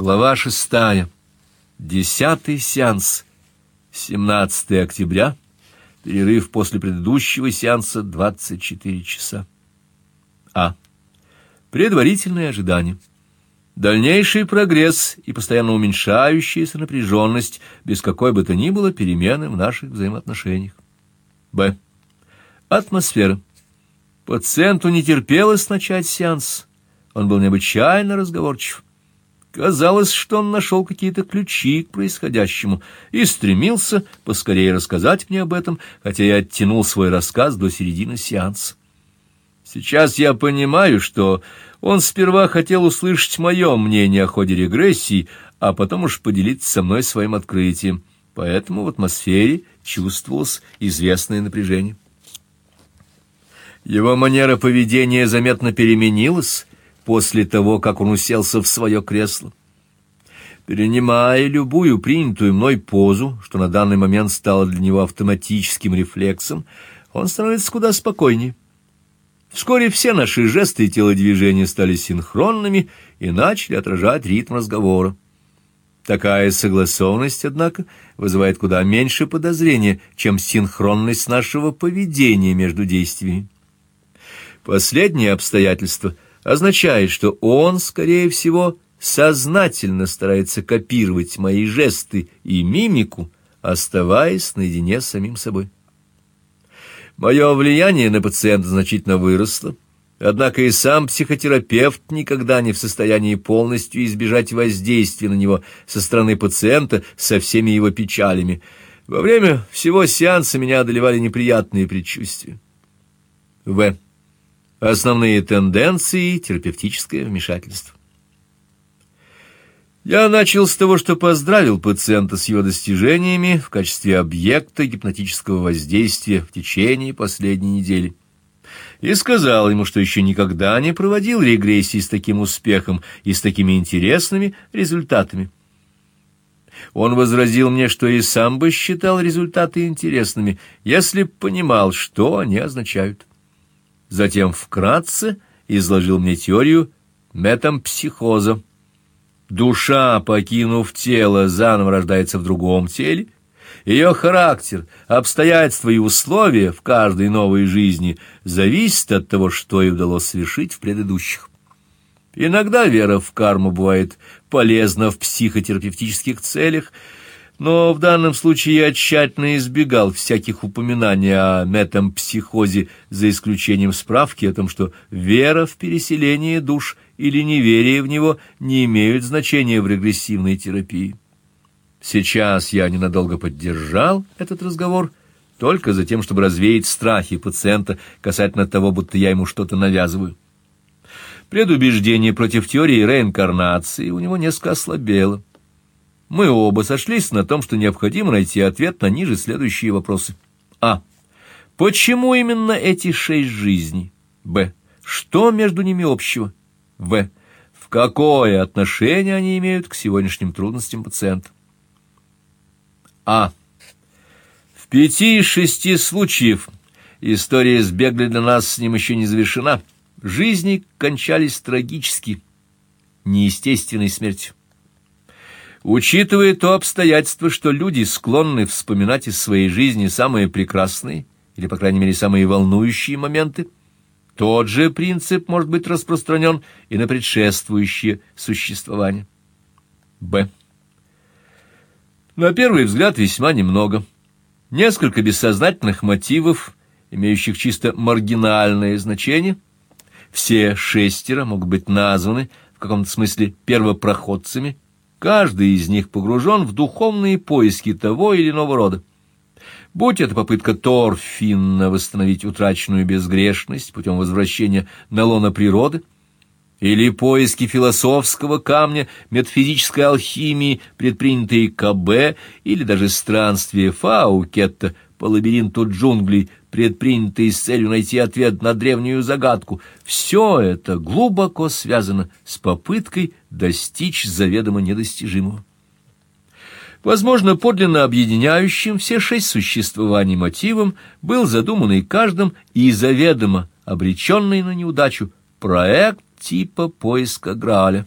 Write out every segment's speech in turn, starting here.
Глава шестая. Десятый сеанс. 17 октября. Перерыв после предыдущего сеанса 24 часа. А. Предварительное ожидание. Дальнейший прогресс и постоянно уменьшающаяся напряженность без какой бы то ни было перемены в наших взаимоотношениях. Б. Атмосфера. Пациенту не терпелось начать сеанс. Он был необычайно разговорчив. Казалось, что он нашел какие-то ключи к происходящему и стремился поскорее рассказать мне об этом, хотя я оттянул свой рассказ до середины сеанса. Сейчас я понимаю, что он сперва хотел услышать мое мнение о ходе регрессии, а потом уж поделиться со мной своим открытием. Поэтому в атмосфере чувствовалось известное напряжение. Его манера поведения заметно переменилась, после того, как он уселся в свое кресло. Перенимая любую принятую мной позу, что на данный момент стало для него автоматическим рефлексом, он становится куда спокойнее. Вскоре все наши жесты и телодвижения стали синхронными и начали отражать ритм разговора. Такая согласованность, однако, вызывает куда меньше подозрения, чем синхронность нашего поведения между действиями. Последнее обстоятельство — означает, что он, скорее всего, сознательно старается копировать мои жесты и мимику, оставаясь наедине с самим собой. Мое влияние на пациента значительно выросло, однако и сам психотерапевт никогда не в состоянии полностью избежать воздействия на него со стороны пациента со всеми его печалями. Во время всего сеанса меня одолевали неприятные предчувствия. В. Основные тенденции терапевтическое вмешательство. Я начал с того, что поздравил пациента с его достижениями в качестве объекта гипнотического воздействия в течение последней недели. И сказал ему, что еще никогда не проводил регрессии с таким успехом и с такими интересными результатами. Он возразил мне, что и сам бы считал результаты интересными, если б понимал, что они означают. Затем вкратце изложил мне теорию метампсихоза. Душа, покинув тело, заново рождается в другом теле. Ее характер, обстоятельства и условия в каждой новой жизни зависят от того, что ей удалось совершить в предыдущих. Иногда вера в карму бывает полезна в психотерапевтических целях, но в данном случае я тщательно избегал всяких упоминаний о метампсихозе, за исключением справки о том, что вера в переселение душ или неверие в него не имеют значения в регрессивной терапии. Сейчас я ненадолго поддержал этот разговор, только за тем, чтобы развеять страхи пациента касательно того, будто я ему что-то навязываю. Предубеждение против теории реинкарнации у него несколько ослабело мы оба сошлись на том, что необходимо найти ответ на ниже следующие вопросы. А. Почему именно эти шесть жизней? Б. Что между ними общего? В. В какое отношение они имеют к сегодняшним трудностям пациента? А. В пяти из шести случаев история с для нас с ним еще не завершена. Жизни кончались трагически, неестественной смертью. Учитывая то обстоятельство, что люди склонны вспоминать из своей жизни самые прекрасные или, по крайней мере, самые волнующие моменты, тот же принцип может быть распространен и на предшествующее существование. Б. На первый взгляд весьма немного. Несколько бессознательных мотивов, имеющих чисто маргинальное значение. Все шестеро могут быть названы в каком-то смысле первопроходцами – Каждый из них погружен в духовные поиски того или иного рода. Будь это попытка Торфинна восстановить утраченную безгрешность путем возвращения на лоно природы, или поиски философского камня, метафизической алхимии, предпринятые КБ, или даже странствие Фаукетта по лабиринту джунглей, предпринятые с целью найти ответ на древнюю загадку, все это глубоко связано с попыткой достичь заведомо недостижимого. Возможно, подлинно объединяющим все шесть существований мотивом был задуманный каждым и заведомо обреченный на неудачу проект типа поиска Грааля.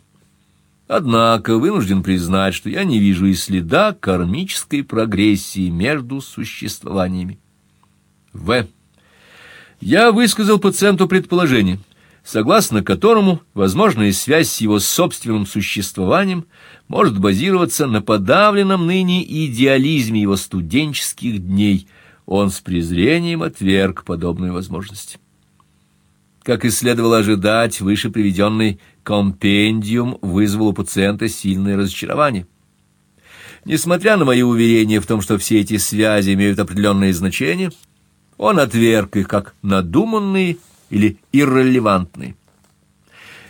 Однако вынужден признать, что я не вижу и следа кармической прогрессии между существованиями. В. Я высказал пациенту предположение, согласно которому возможная связь с его собственным существованием может базироваться на подавленном ныне идеализме его студенческих дней. Он с презрением отверг подобную возможность. Как и следовало ожидать, выше приведенный компендиум вызвал у пациента сильное разочарование. Несмотря на мои уверения в том, что все эти связи имеют определенное значение, он отверг их как надуманные или иррелевантные.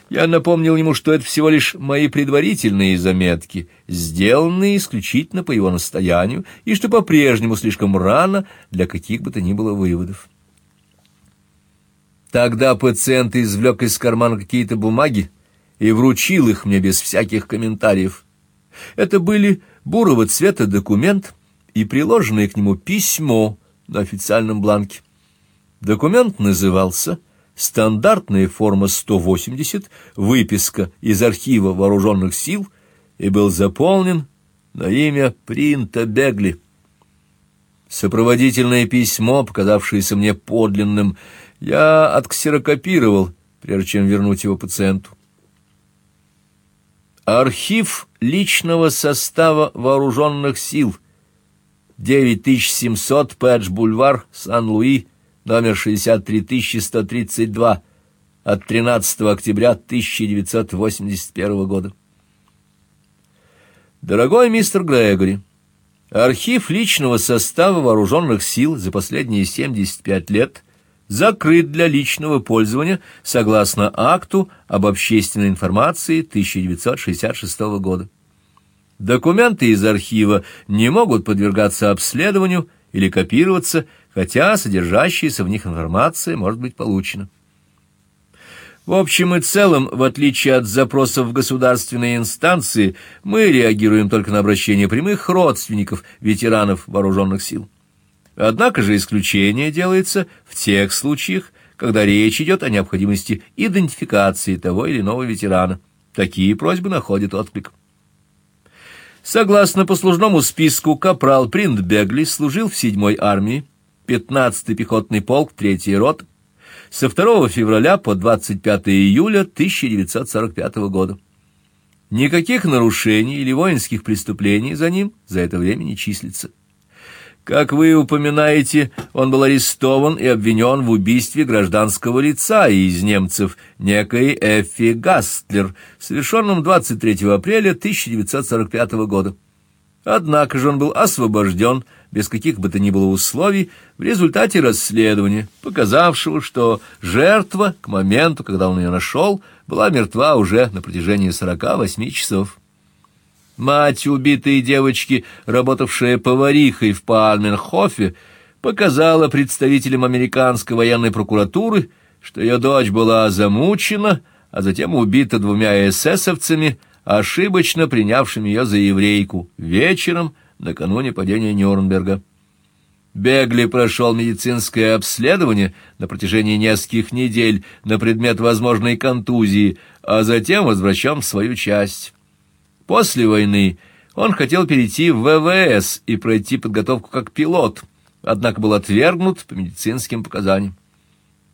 Я напомнил ему, что это всего лишь мои предварительные заметки, сделанные исключительно по его настоянию, и что по-прежнему слишком рано для каких бы то ни было выводов. Тогда пациент извлек из кармана какие-то бумаги и вручил их мне без всяких комментариев. Это были бурого цвета документ и приложенное к нему письмо на официальном бланке. Документ назывался «Стандартная форма 180, выписка из архива вооруженных сил» и был заполнен на имя Принта Бегли. Сопроводительное письмо, показавшееся мне подлинным, я отксерокопировал, прежде чем вернуть его пациенту. Архив личного состава вооруженных сил — 9700 Пэдж-бульвар, Сан-Луи, номер 63132, от 13 октября 1981 года. Дорогой мистер Грегори, архив личного состава вооруженных сил за последние 75 лет закрыт для личного пользования согласно акту об общественной информации 1966 года. Документы из архива не могут подвергаться обследованию или копироваться, хотя содержащаяся в них информация может быть получена. В общем и целом, в отличие от запросов в государственные инстанции, мы реагируем только на обращения прямых родственников ветеранов вооруженных сил. Однако же исключение делается в тех случаях, когда речь идет о необходимости идентификации того или иного ветерана. Такие просьбы находят отклик. Согласно послужному списку, капрал Принт Бегли служил в 7-й армии, 15-й пехотный полк, 3-й рот, со 2 февраля по 25 июля 1945 года. Никаких нарушений или воинских преступлений за ним за это время не числится. Как вы упоминаете, он был арестован и обвинен в убийстве гражданского лица из немцев, некой Эффи Гастлер, совершенном 23 апреля 1945 года. Однако же он был освобожден без каких бы то ни было условий в результате расследования, показавшего, что жертва к моменту, когда он ее нашел, была мертва уже на протяжении 48 часов. Мать убитой девочки, работавшая поварихой в Пальменхофе, показала представителям американской военной прокуратуры, что ее дочь была замучена, а затем убита двумя эсэсовцами, ошибочно принявшими ее за еврейку, вечером накануне падения Нюрнберга. Бегли прошел медицинское обследование на протяжении нескольких недель на предмет возможной контузии, а затем возвращен в свою часть. После войны он хотел перейти в ВВС и пройти подготовку как пилот, однако был отвергнут по медицинским показаниям.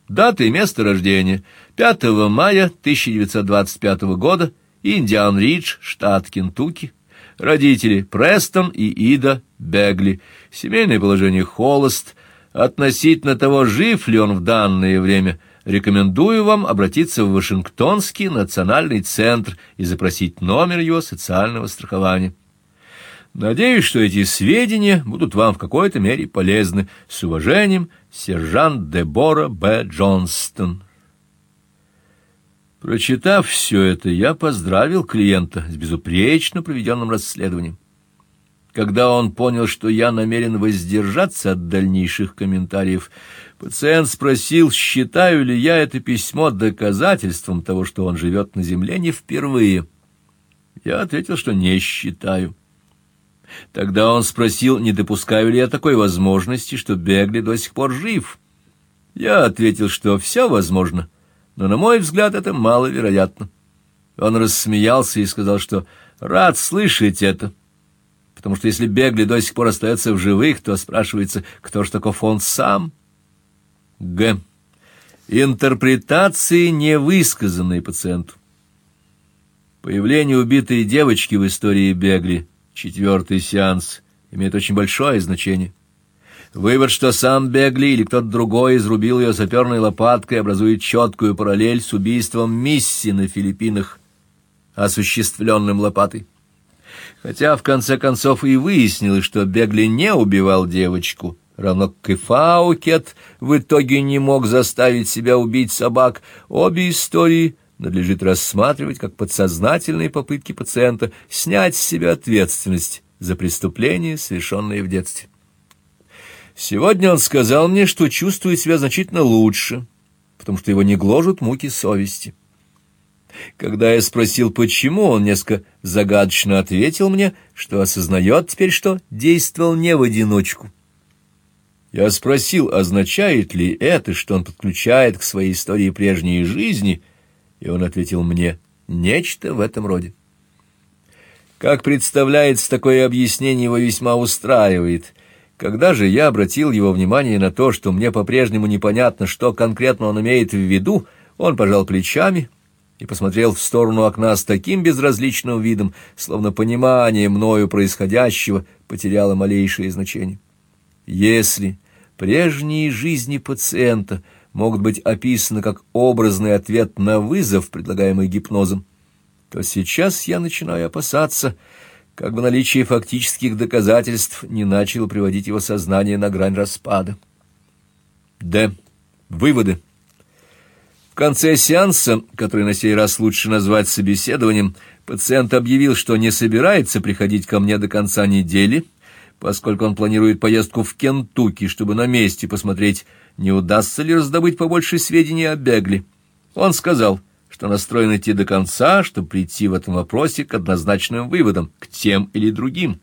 Дата и место рождения: 5 мая 1925 года, Индиан-Ридж, штат Кентукки. Родители Престон и Ида Бегли. Семейное положение холост. Относительно того, жив ли он в данное время, рекомендую вам обратиться в Вашингтонский национальный центр и запросить номер его социального страхования. Надеюсь, что эти сведения будут вам в какой-то мере полезны. С уважением, сержант Дебора Б. Джонстон. Прочитав все это, я поздравил клиента с безупречно проведенным расследованием. Когда он понял, что я намерен воздержаться от дальнейших комментариев, пациент спросил, считаю ли я это письмо доказательством того, что он живет на земле не впервые. Я ответил, что не считаю. Тогда он спросил, не допускаю ли я такой возможности, что Бегли до сих пор жив. Я ответил, что все возможно, но, на мой взгляд, это маловероятно. Он рассмеялся и сказал, что рад слышать это, потому что если Бегли до сих пор остается в живых, то спрашивается, кто ж таков он сам? Г. Интерпретации, не высказанные пациенту. Появление убитой девочки в истории Бегли, четвертый сеанс, имеет очень большое значение. Вывод, что сам Бегли или кто-то другой изрубил ее саперной лопаткой, образует четкую параллель с убийством Мисси на Филиппинах, осуществленным лопатой. Хотя в конце концов и выяснилось, что Бегли не убивал девочку, равно как и Фаукет в итоге не мог заставить себя убить собак. Обе истории надлежит рассматривать как подсознательные попытки пациента снять с себя ответственность за преступления, совершенные в детстве. Сегодня он сказал мне, что чувствует себя значительно лучше, потому что его не гложут муки совести. Когда я спросил, почему, он несколько загадочно ответил мне, что осознает теперь, что действовал не в одиночку. Я спросил, означает ли это, что он подключает к своей истории прежней жизни, и он ответил мне нечто в этом роде. Как представляется, такое объяснение его весьма устраивает. Когда же я обратил его внимание на то, что мне по-прежнему непонятно, что конкретно он имеет в виду, он пожал плечами и посмотрел в сторону окна с таким безразличным видом, словно понимание мною происходящего потеряло малейшее значение. Если прежние жизни пациента могут быть описаны как образный ответ на вызов, предлагаемый гипнозом, то сейчас я начинаю опасаться, как бы наличие фактических доказательств не начало приводить его сознание на грань распада. Д. Выводы. В конце сеанса, который на сей раз лучше назвать собеседованием, пациент объявил, что не собирается приходить ко мне до конца недели, поскольку он планирует поездку в Кентукки, чтобы на месте посмотреть, не удастся ли раздобыть побольше сведений о Бегли. Он сказал, что настроен идти до конца, чтобы прийти в этом вопросе к однозначным выводам, к тем или другим.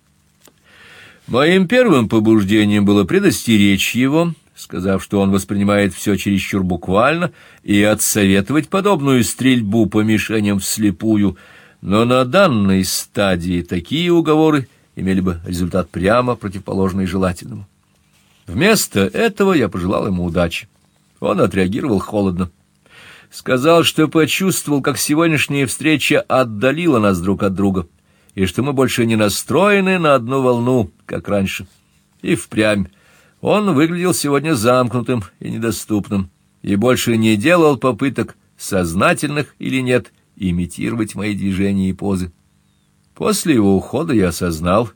Моим первым побуждением было предостеречь его, сказав, что он воспринимает все чересчур буквально, и отсоветовать подобную стрельбу по мишеням вслепую, но на данной стадии такие уговоры имели бы результат прямо противоположный желательному. Вместо этого я пожелал ему удачи. Он отреагировал холодно. Сказал, что почувствовал, как сегодняшняя встреча отдалила нас друг от друга, и что мы больше не настроены на одну волну, как раньше. И впрямь он выглядел сегодня замкнутым и недоступным, и больше не делал попыток, сознательных или нет, имитировать мои движения и позы. После его ухода я осознал,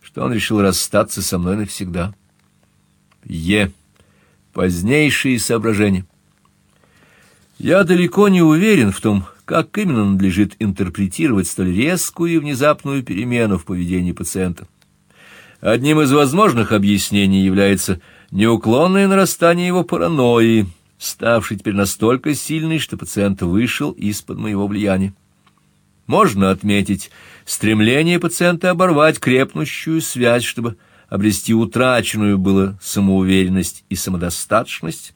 что он решил расстаться со мной навсегда. Е. Позднейшие соображения. Я далеко не уверен в том, как именно надлежит интерпретировать столь резкую и внезапную перемену в поведении пациента. Одним из возможных объяснений является неуклонное нарастание его паранойи, ставшей теперь настолько сильной, что пациент вышел из-под моего влияния. Можно отметить стремление пациента оборвать крепнущую связь, чтобы обрести утраченную было самоуверенность и самодостаточность.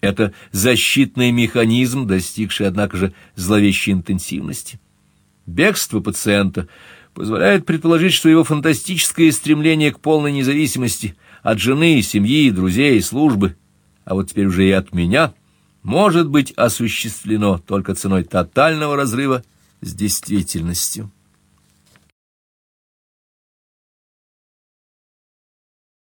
Это защитный механизм, достигший, однако же, зловещей интенсивности. Бегство пациента позволяет предположить, что его фантастическое стремление к полной независимости от жены, семьи, друзей, службы, а вот теперь уже и от меня, может быть осуществлено только ценой тотального разрыва с действительностью.